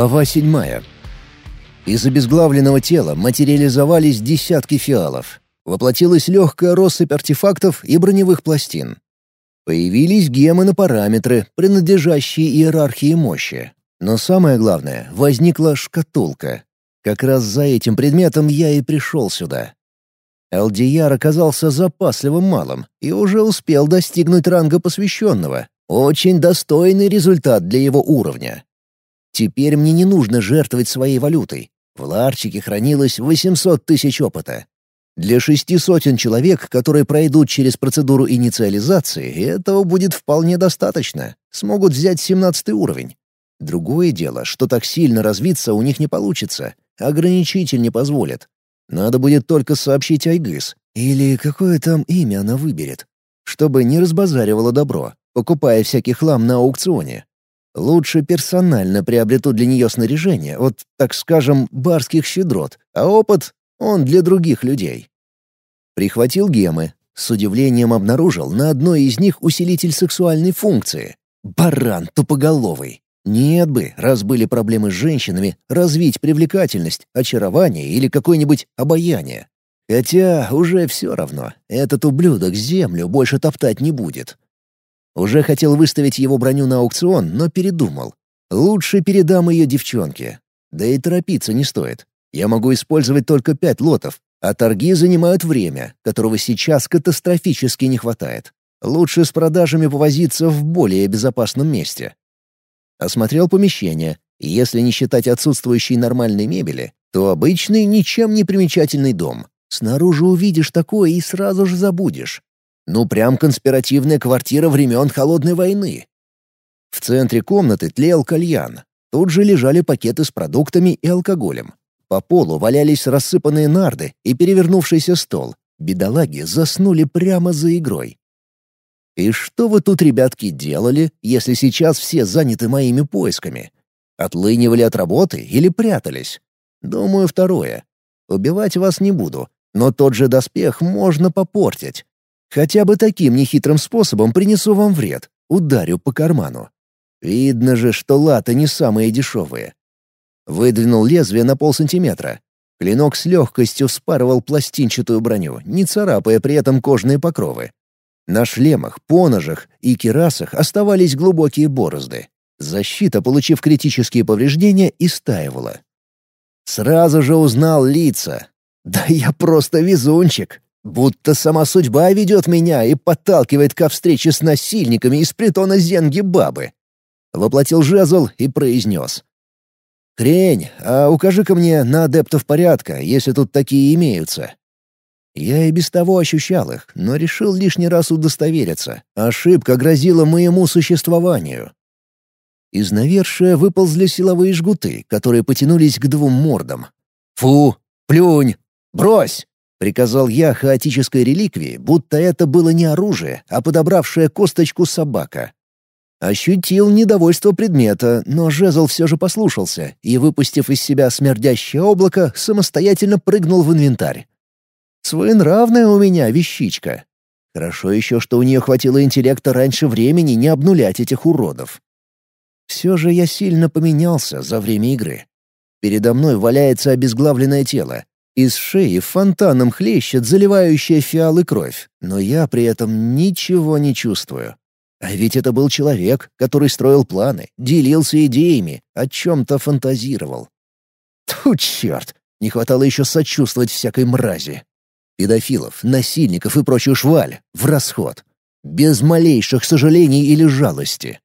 Глава седьмая. Из обезглавленного тела материализовались десятки фиалов. Воплотилась легкая россыпь артефактов и броневых пластин. Появились гемы на параметры, принадлежащие иерархии мощи. Но самое главное, возникла шкатулка. Как раз за этим предметом я и пришел сюда. Алдияр оказался запасливым малым и уже успел достигнуть ранга посвященного. Очень достойный результат для его уровня. Теперь мне не нужно жертвовать своей валютой. В ларчике хранилось 800 тысяч опыта. Для шести сотен человек, которые пройдут через процедуру инициализации, этого будет вполне достаточно. Смогут взять 17 уровень. Другое дело, что так сильно развиться у них не получится. Ограничитель не позволит. Надо будет только сообщить Айгыс. Или какое там имя она выберет. Чтобы не разбазаривало добро, покупая всякий хлам на аукционе. Лучше персонально приобрету для нее снаряжение от, так скажем, барских щедрот, а опыт — он для других людей. Прихватил гемы. С удивлением обнаружил на одной из них усилитель сексуальной функции. Баран тупоголовый. Нет бы, раз были проблемы с женщинами, развить привлекательность, очарование или какое-нибудь обаяние. Хотя уже все равно, этот ублюдок землю больше топтать не будет. Уже хотел выставить его броню на аукцион, но передумал. Лучше передам ее девчонке. Да и торопиться не стоит. Я могу использовать только пять лотов, а торги занимают время, которого сейчас катастрофически не хватает. Лучше с продажами повозиться в более безопасном месте. Осмотрел помещение, если не считать отсутствующей нормальной мебели, то обычный, ничем не примечательный дом. Снаружи увидишь такое и сразу же забудешь. Ну, прям конспиративная квартира времен Холодной войны. В центре комнаты тлел кальян. Тут же лежали пакеты с продуктами и алкоголем. По полу валялись рассыпанные нарды и перевернувшийся стол. Бедолаги заснули прямо за игрой. «И что вы тут, ребятки, делали, если сейчас все заняты моими поисками? Отлынивали от работы или прятались? Думаю, второе. Убивать вас не буду, но тот же доспех можно попортить. Хотя бы таким нехитрым способом принесу вам вред, ударю по карману. Видно же, что латы не самые дешевые. Выдвинул лезвие на полсантиметра. Клинок с легкостью вспарывал пластинчатую броню, не царапая при этом кожные покровы. На шлемах, поножах и кирасах оставались глубокие борозды. Защита, получив критические повреждения, истаивала. Сразу же узнал лица. Да я просто везунчик. Будто сама судьба ведет меня и подталкивает ко встрече с насильниками из притона Зенги-бабы. Воплотил жезл и произнес. «Хрень, а укажи-ка мне на адептов порядка, если тут такие имеются». Я и без того ощущал их, но решил лишний раз удостовериться. Ошибка грозила моему существованию. Из навершия выползли силовые жгуты, которые потянулись к двум мордам. «Фу! Плюнь! Брось!» Приказал я хаотической реликвии, будто это было не оружие, а подобравшая косточку собака. Ощутил недовольство предмета, но жезл все же послушался и, выпустив из себя смердящее облако, самостоятельно прыгнул в инвентарь. Своенравная у меня вещичка. Хорошо еще, что у нее хватило интеллекта раньше времени не обнулять этих уродов. Все же я сильно поменялся за время игры. Передо мной валяется обезглавленное тело, из шеи фонтаном хлещет заливающая фиалы кровь, но я при этом ничего не чувствую. А ведь это был человек, который строил планы, делился идеями, о чем-то фантазировал. Тьфу, черт! Не хватало еще сочувствовать всякой мрази. Педофилов, насильников и прочую шваль в расход. Без малейших сожалений или жалости.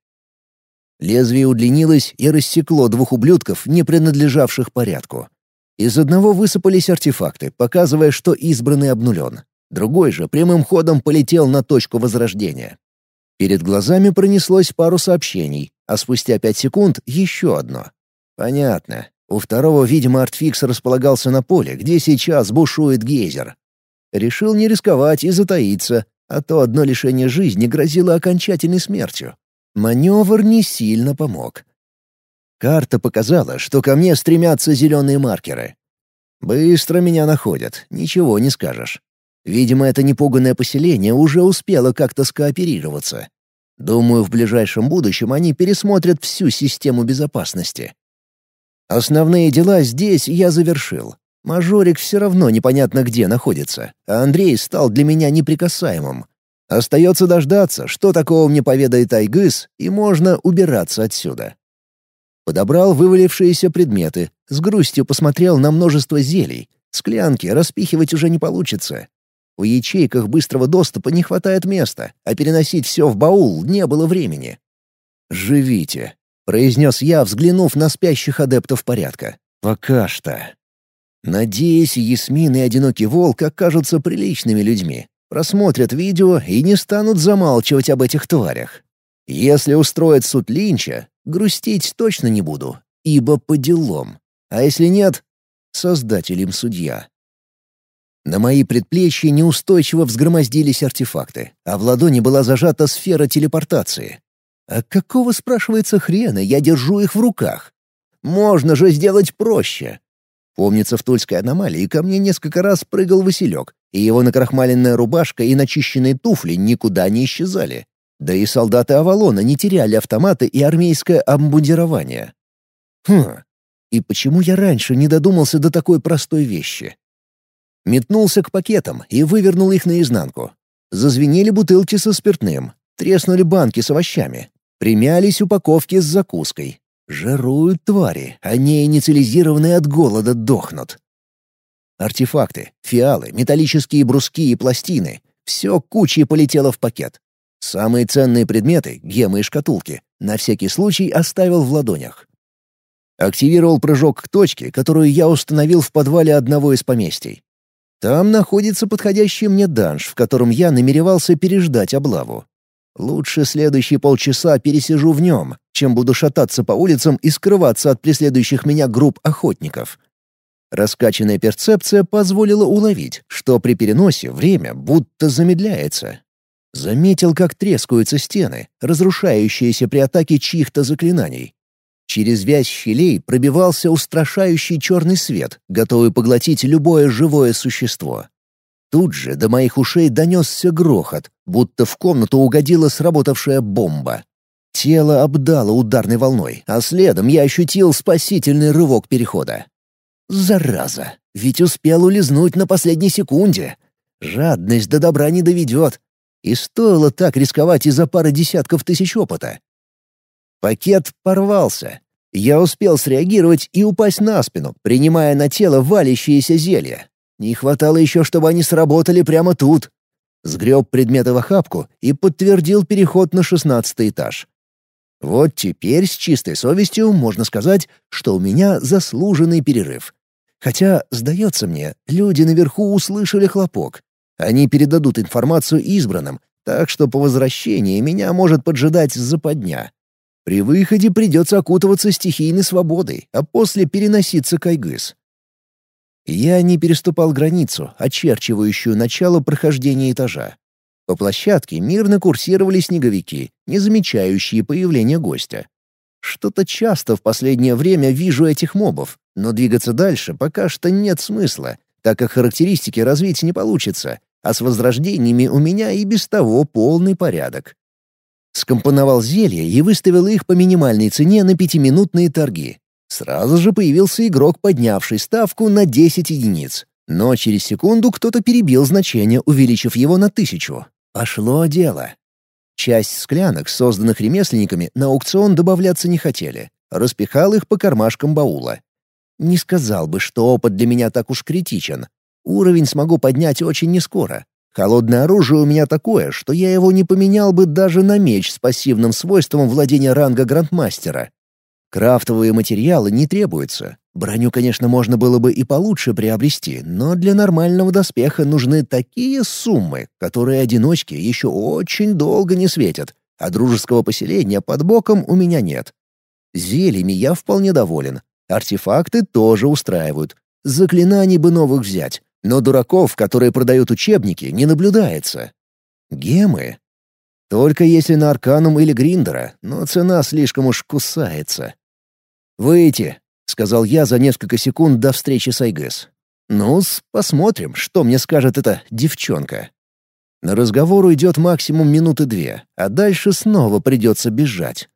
Лезвие удлинилось и рассекло двух ублюдков, не принадлежавших порядку. Из одного высыпались артефакты, показывая, что избранный обнулен. Другой же прямым ходом полетел на точку возрождения. Перед глазами пронеслось пару сообщений, а спустя пять секунд еще одно. Понятно. У второго, видимо, артфикс располагался на поле, где сейчас бушует гейзер. Решил не рисковать и затаиться, а то одно лишение жизни грозило окончательной смертью. Маневр не сильно помог. Карта показала, что ко мне стремятся зеленые маркеры. Быстро меня находят, ничего не скажешь. Видимо, это непуганное поселение уже успело как-то скооперироваться. Думаю, в ближайшем будущем они пересмотрят всю систему безопасности. Основные дела здесь я завершил. Мажорик все равно непонятно где находится, а Андрей стал для меня неприкасаемым. Остается дождаться, что такого мне поведает Айгыс, и можно убираться отсюда. Подобрал вывалившиеся предметы, с грустью посмотрел на множество зелий. Склянки распихивать уже не получится. В ячейках быстрого доступа не хватает места, а переносить все в баул не было времени. «Живите», — произнес я, взглянув на спящих адептов порядка. «Пока что». Надеюсь, Ясмин и Одинокий Волк окажутся приличными людьми, просмотрят видео и не станут замалчивать об этих тварях. Если устроят суд Линча, грустить точно не буду, ибо по делам. А если нет, создатель им судья. На мои предплечья неустойчиво взгромоздились артефакты, а в ладони была зажата сфера телепортации. А какого, спрашивается, хрена я держу их в руках? Можно же сделать проще. Помнится, в Тульской аномалии ко мне несколько раз прыгал Василек, и его накрахмаленная рубашка и начищенные туфли никуда не исчезали. Да и солдаты Авалона не теряли автоматы и армейское обмундирование. Хм, и почему я раньше не додумался до такой простой вещи? Метнулся к пакетам и вывернул их наизнанку. Зазвенели бутылки со спиртным, треснули банки с овощами, примялись упаковки с закуской. Жируют твари, они инициализированные от голода дохнут. Артефакты, фиалы, металлические бруски и пластины — все кучей полетело в пакет. Самые ценные предметы, гемы и шкатулки, на всякий случай оставил в ладонях. Активировал прыжок к точке, которую я установил в подвале одного из поместий. Там находится подходящий мне данж, в котором я намеревался переждать облаву. Лучше следующие полчаса пересижу в нем, чем буду шататься по улицам и скрываться от преследующих меня групп охотников. Раскачанная перцепция позволила уловить, что при переносе время будто замедляется. Заметил, как трескаются стены, разрушающиеся при атаке чьих-то заклинаний. Через вязь щелей пробивался устрашающий черный свет, готовый поглотить любое живое существо. Тут же до моих ушей донесся грохот, будто в комнату угодила сработавшая бомба. Тело обдало ударной волной, а следом я ощутил спасительный рывок перехода. Зараза! Ведь успел улизнуть на последней секунде. Жадность до добра не доведет. И стоило так рисковать из-за пары десятков тысяч опыта. Пакет порвался. Я успел среагировать и упасть на спину, принимая на тело валящиеся зелья. Не хватало еще, чтобы они сработали прямо тут. Сгреб предметы в охапку и подтвердил переход на шестнадцатый этаж. Вот теперь с чистой совестью можно сказать, что у меня заслуженный перерыв. Хотя, сдается мне, люди наверху услышали хлопок. Они передадут информацию избранным, так что по возвращении меня может поджидать западня. При выходе придется окутываться стихийной свободой, а после переноситься к Айгыс. Я не переступал границу, очерчивающую начало прохождения этажа. По площадке мирно курсировали снеговики, не замечающие появления гостя. Что-то часто в последнее время вижу этих мобов, но двигаться дальше пока что нет смысла, так как характеристики развить не получится, а с возрождениями у меня и без того полный порядок. Скомпоновал зелья и выставил их по минимальной цене на пятиминутные торги. Сразу же появился игрок, поднявший ставку на 10 единиц. Но через секунду кто-то перебил значение, увеличив его на тысячу. Пошло дело. Часть склянок, созданных ремесленниками, на аукцион добавляться не хотели. Распихал их по кармашкам баула. Не сказал бы, что опыт для меня так уж критичен. Уровень смогу поднять очень нескоро. Холодное оружие у меня такое, что я его не поменял бы даже на меч с пассивным свойством владения ранга грандмастера. Крафтовые материалы не требуются. Броню, конечно, можно было бы и получше приобрести, но для нормального доспеха нужны такие суммы, которые одиночки еще очень долго не светят, а дружеского поселения под боком у меня нет. Зельями я вполне доволен. Артефакты тоже устраивают. Заклинаний бы новых взять. Но дураков, которые продают учебники, не наблюдается. Гемы? Только если на Арканум или Гриндера, но цена слишком уж кусается. «Выйти», — сказал я за несколько секунд до встречи с Айгэс. ну посмотрим, что мне скажет эта девчонка». На разговор уйдет максимум минуты две, а дальше снова придется бежать.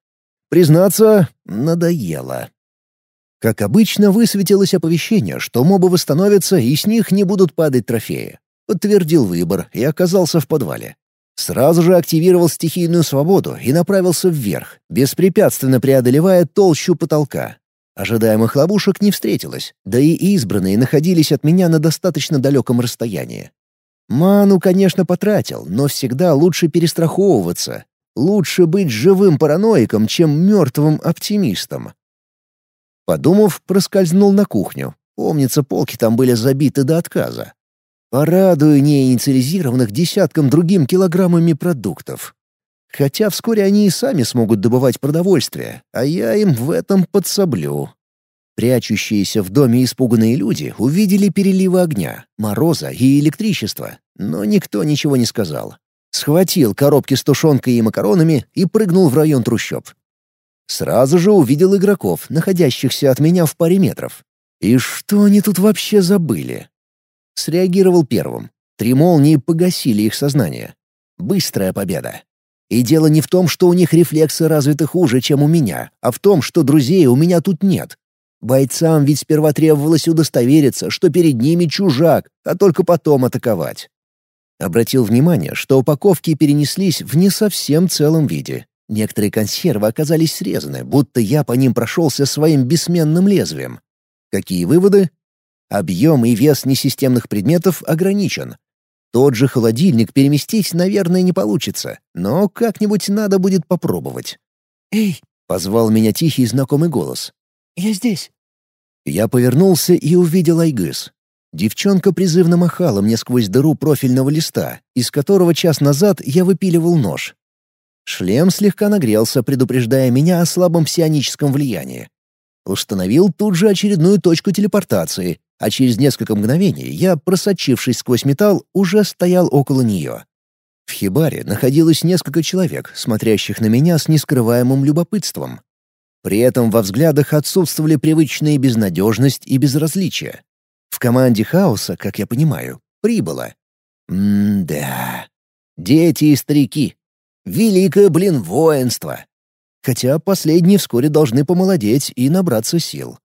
Признаться, надоело. Как обычно, высветилось оповещение, что мобы восстановятся и с них не будут падать трофеи. Подтвердил выбор и оказался в подвале. Сразу же активировал стихийную свободу и направился вверх, беспрепятственно преодолевая толщу потолка. Ожидаемых ловушек не встретилось, да и избранные находились от меня на достаточно далеком расстоянии. Ману, конечно, потратил, но всегда лучше перестраховываться. Лучше быть живым параноиком, чем мертвым оптимистом. Подумав, проскользнул на кухню. Помнится, полки там были забиты до отказа. Порадую неинициализированных десяткам другим килограммами продуктов. Хотя вскоре они и сами смогут добывать продовольствие, а я им в этом подсоблю. Прячущиеся в доме испуганные люди увидели переливы огня, мороза и электричества, но никто ничего не сказал. Схватил коробки с тушенкой и макаронами и прыгнул в район трущоб. Сразу же увидел игроков, находящихся от меня в паре метров. И что они тут вообще забыли? Среагировал первым. Три молнии погасили их сознание. Быстрая победа. И дело не в том, что у них рефлексы развиты хуже, чем у меня, а в том, что друзей у меня тут нет. Бойцам ведь сперва требовалось удостовериться, что перед ними чужак, а только потом атаковать. Обратил внимание, что упаковки перенеслись в не совсем целом виде. Некоторые консервы оказались срезаны, будто я по ним прошелся своим бессменным лезвием. Какие выводы? Объем и вес несистемных предметов ограничен. Тот же холодильник переместить, наверное, не получится, но как-нибудь надо будет попробовать. «Эй!» — позвал меня тихий знакомый голос. «Я здесь». Я повернулся и увидел Айгыс. Девчонка призывно махала мне сквозь дыру профильного листа, из которого час назад я выпиливал нож. Шлем слегка нагрелся, предупреждая меня о слабом псионическом влиянии. Установил тут же очередную точку телепортации, а через несколько мгновений я, просочившись сквозь металл, уже стоял около нее. В хибаре находилось несколько человек, смотрящих на меня с нескрываемым любопытством. При этом во взглядах отсутствовали привычные безнадежность и безразличие. В команде хаоса, как я понимаю, прибыло. М-да. Дети и старики. Великое, блин, воинство. Хотя последние вскоре должны помолодеть и набраться сил.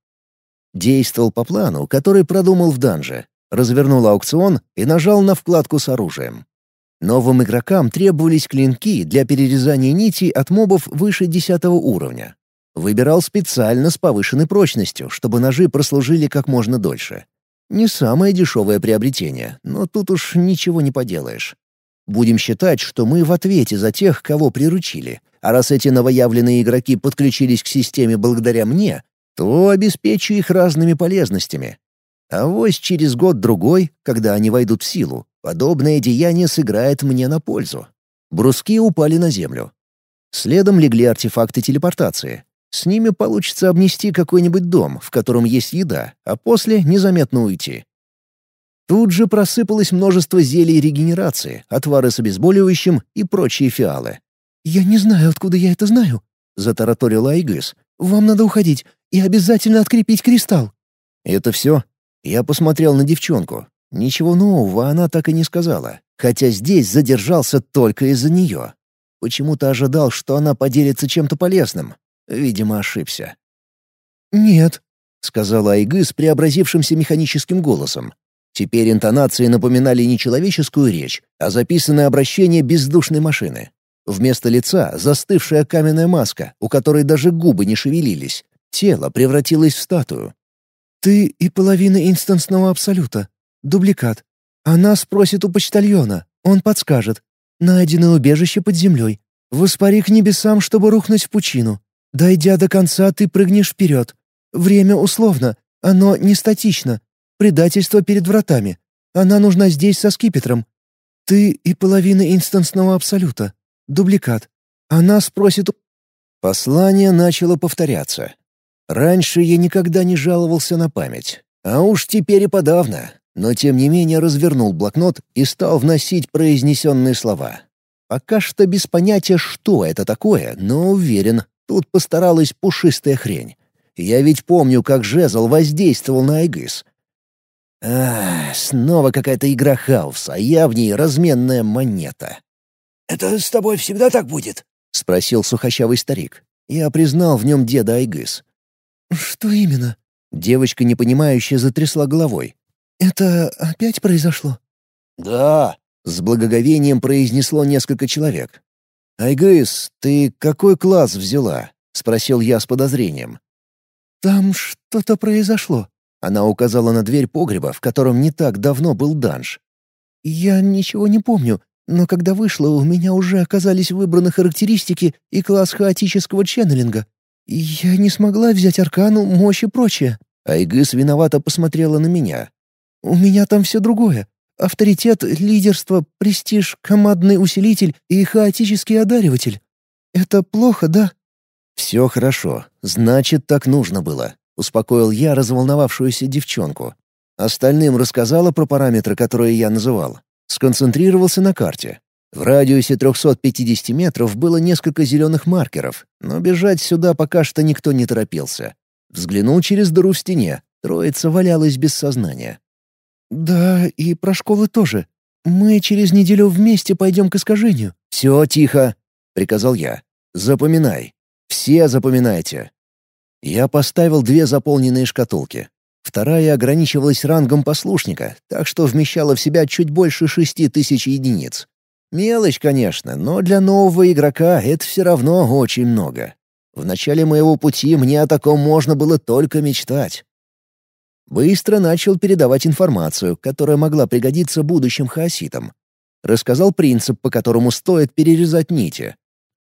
Действовал по плану, который продумал в данже. Развернул аукцион и нажал на вкладку с оружием. Новым игрокам требовались клинки для перерезания нитей от мобов выше 10 уровня. Выбирал специально с повышенной прочностью, чтобы ножи прослужили как можно дольше. Не самое дешевое приобретение, но тут уж ничего не поделаешь. Будем считать, что мы в ответе за тех, кого приручили. А раз эти новоявленные игроки подключились к системе благодаря мне, то обеспечу их разными полезностями. А вось через год-другой, когда они войдут в силу, подобное деяние сыграет мне на пользу. Бруски упали на землю. Следом легли артефакты телепортации. С ними получится обнести какой-нибудь дом, в котором есть еда, а после незаметно уйти. Тут же просыпалось множество зелий регенерации, отвары с обезболивающим и прочие фиалы. «Я не знаю, откуда я это знаю», — затараторила Айгыс. «Вам надо уходить и обязательно открепить кристалл». «Это все?» Я посмотрел на девчонку. Ничего нового она так и не сказала, хотя здесь задержался только из-за нее. Почему-то ожидал, что она поделится чем-то полезным. Видимо, ошибся. «Нет», — сказала Айгы преобразившимся механическим голосом. Теперь интонации напоминали не человеческую речь, а записанное обращение бездушной машины. Вместо лица застывшая каменная маска, у которой даже губы не шевелились. Тело превратилось в статую. «Ты и половина инстансного абсолюта. Дубликат. Она спросит у почтальона. Он подскажет. Найдено убежище под землей. Воспари к небесам, чтобы рухнуть в пучину. Дойдя до конца, ты прыгнешь вперед. Время условно. Оно не статично. Предательство перед вратами. Она нужна здесь со скипетром. Ты и половина инстансного абсолюта. Дубликат. Она спросит... Послание начало повторяться. Раньше я никогда не жаловался на память. А уж теперь и подавно. Но тем не менее развернул блокнот и стал вносить произнесенные слова. Пока что без понятия, что это такое, но уверен, тут постаралась пушистая хрень. Я ведь помню, как жезл воздействовал на Айгыс. Ах, снова какая-то игра хаоса, а я в ней разменная монета. «Это с тобой всегда так будет?» — спросил сухощавый старик. Я признал в нем деда Айгыс. «Что именно?» Девочка, непонимающе, затрясла головой. «Это опять произошло?» «Да», — с благоговением произнесло несколько человек. «Айгыс, ты какой класс взяла?» — спросил я с подозрением. «Там что-то произошло», — она указала на дверь погреба, в котором не так давно был данж. «Я ничего не помню, но когда вышла, у меня уже оказались выбраны характеристики и класс хаотического ченнелинга. Я не смогла взять аркану, мощь и прочее». Айгыс виновато посмотрела на меня. «У меня там все другое. Авторитет, лидерство, престиж, командный усилитель и хаотический одариватель. Это плохо, да?» «Все хорошо. Значит, так нужно было», — успокоил я разволновавшуюся девчонку. Остальным рассказала про параметры, которые я называл. Сконцентрировался на карте. В радиусе 350 метров было несколько зеленых маркеров, но бежать сюда пока что никто не торопился. Взглянул через дыру в стене. Троица валялась без сознания. «Да, и про школы тоже. Мы через неделю вместе пойдем к искажению». «Все тихо», — приказал я. «Запоминай. Все запоминайте». Я поставил две заполненные шкатулки. Вторая ограничивалась рангом послушника, так что вмещала в себя чуть больше шести тысяч единиц. Мелочь, конечно, но для нового игрока это все равно очень много. В начале моего пути мне о таком можно было только мечтать. Быстро начал передавать информацию, которая могла пригодиться будущим хаоситам. Рассказал принцип, по которому стоит перерезать нити.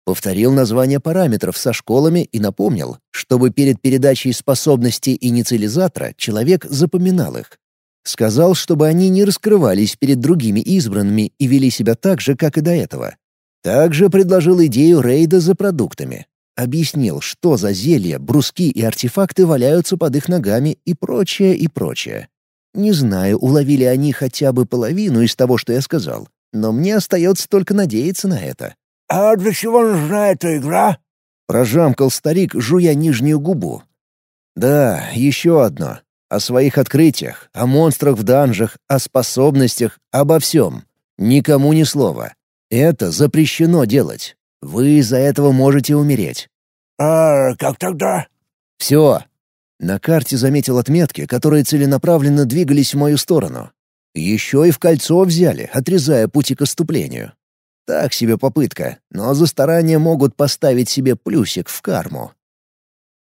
Повторил названия параметров со школами и напомнил, чтобы перед передачей способностей инициализатора человек запоминал их. Сказал, чтобы они не раскрывались перед другими избранными и вели себя так же, как и до этого. Также предложил идею рейда за продуктами. Объяснил, что за зелья, бруски и артефакты валяются под их ногами и прочее, и прочее. Не знаю, уловили они хотя бы половину из того, что я сказал, но мне остается только надеяться на это. «А для чего нужна эта игра?» — прожамкал старик, жуя нижнюю губу. «Да, еще одно. О своих открытиях, о монстрах в данжах, о способностях, обо всем. Никому ни слова. Это запрещено делать. Вы из-за этого можете умереть. «А как тогда?» «Все». На карте заметил отметки, которые целенаправленно двигались в мою сторону. Еще и в кольцо взяли, отрезая пути к отступлению. Так себе попытка, но за старания могут поставить себе плюсик в карму.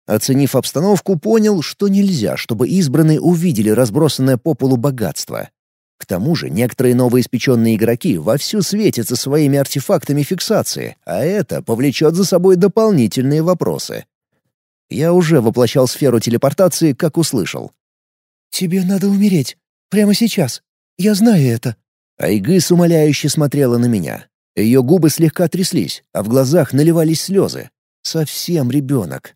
Оценив обстановку, понял, что нельзя, чтобы избранные увидели разбросанное по полу богатство. К тому же некоторые новоиспеченные игроки вовсю светятся своими артефактами фиксации, а это повлечет за собой дополнительные вопросы. Я уже воплощал сферу телепортации, как услышал. «Тебе надо умереть. Прямо сейчас. Я знаю это». Айгыс умоляюще смотрела на меня. Ее губы слегка тряслись, а в глазах наливались слезы. Совсем ребенок.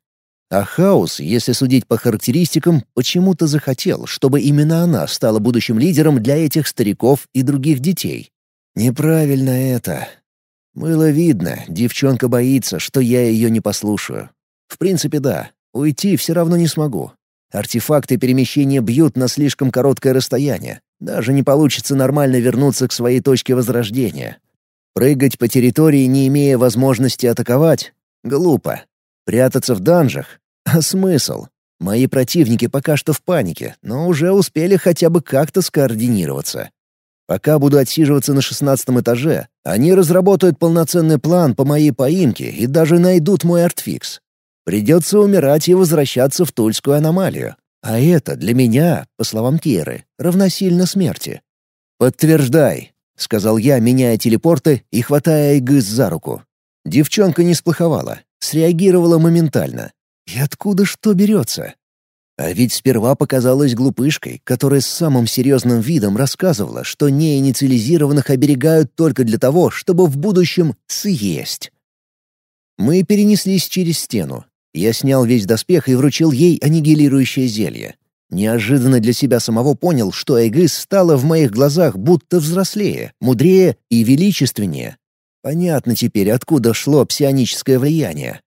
А Хаус, если судить по характеристикам, почему-то захотел, чтобы именно она стала будущим лидером для этих стариков и других детей. Неправильно это. Было видно, девчонка боится, что я ее не послушаю. В принципе, да, уйти все равно не смогу. Артефакты перемещения бьют на слишком короткое расстояние. Даже не получится нормально вернуться к своей точке возрождения. Прыгать по территории, не имея возможности атаковать — глупо. Прятаться в данжах? А смысл? Мои противники пока что в панике, но уже успели хотя бы как-то скоординироваться. Пока буду отсиживаться на шестнадцатом этаже, они разработают полноценный план по моей поимке и даже найдут мой артфикс. Придется умирать и возвращаться в Тульскую аномалию. А это для меня, по словам Киры, равносильно смерти. «Подтверждай», — сказал я, меняя телепорты и хватая Айгыс за руку. Девчонка не сплоховала среагировала моментально. И откуда что берется? А ведь сперва показалась глупышкой, которая с самым серьезным видом рассказывала, что неинициализированных оберегают только для того, чтобы в будущем съесть. Мы перенеслись через стену. Я снял весь доспех и вручил ей аннигилирующее зелье. Неожиданно для себя самого понял, что Эгыс стала в моих глазах будто взрослее, мудрее и величественнее. Понятно теперь, откуда шло псионическое влияние.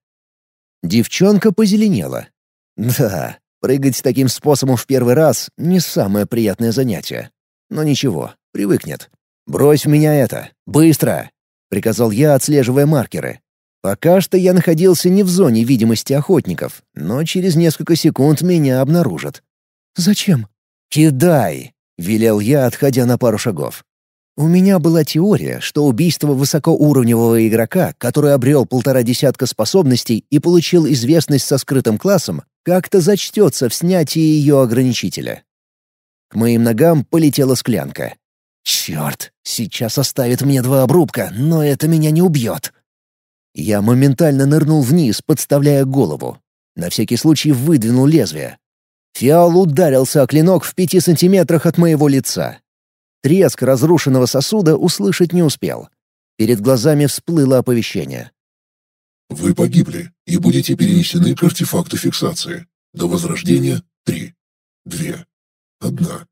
Девчонка позеленела. Да, прыгать таким способом в первый раз — не самое приятное занятие. Но ничего, привыкнет. «Брось в меня это! Быстро!» — приказал я, отслеживая маркеры. Пока что я находился не в зоне видимости охотников, но через несколько секунд меня обнаружат. «Зачем?» «Кидай!» — велел я, отходя на пару шагов. У меня была теория, что убийство высокоуровневого игрока, который обрел полтора десятка способностей и получил известность со скрытым классом, как-то зачтется в снятии ее ограничителя. К моим ногам полетела склянка. «Черт, сейчас оставит мне два обрубка, но это меня не убьет». Я моментально нырнул вниз, подставляя голову. На всякий случай выдвинул лезвие. Фиал ударился о клинок в пяти сантиметрах от моего лица. Треск разрушенного сосуда услышать не успел. Перед глазами всплыло оповещение. Вы погибли и будете перенесены к артефакту фиксации. До возрождения — три, две, одна.